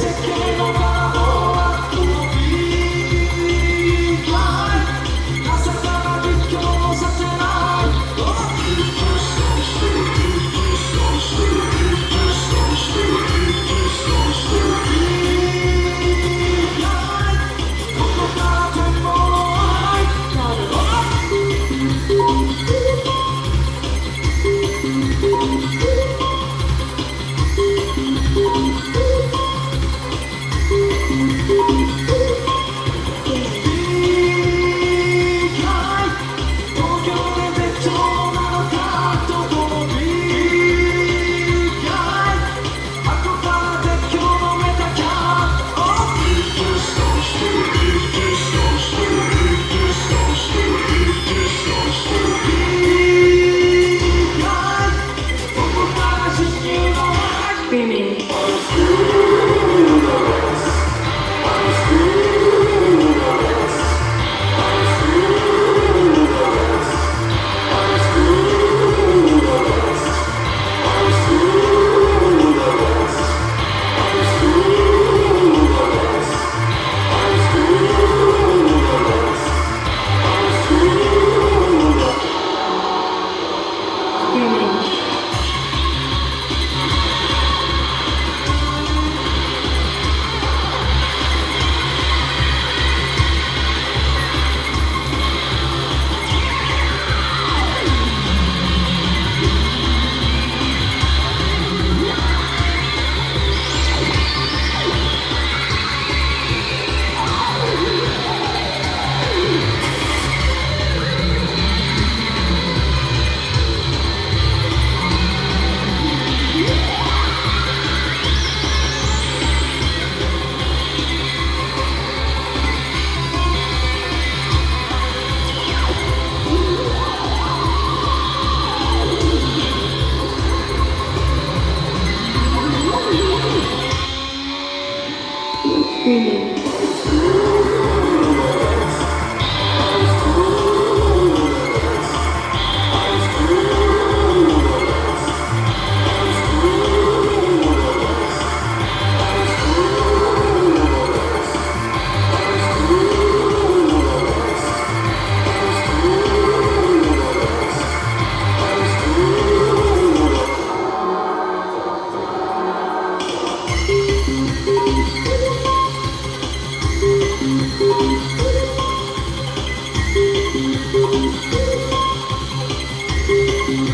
together. screaming. 緒の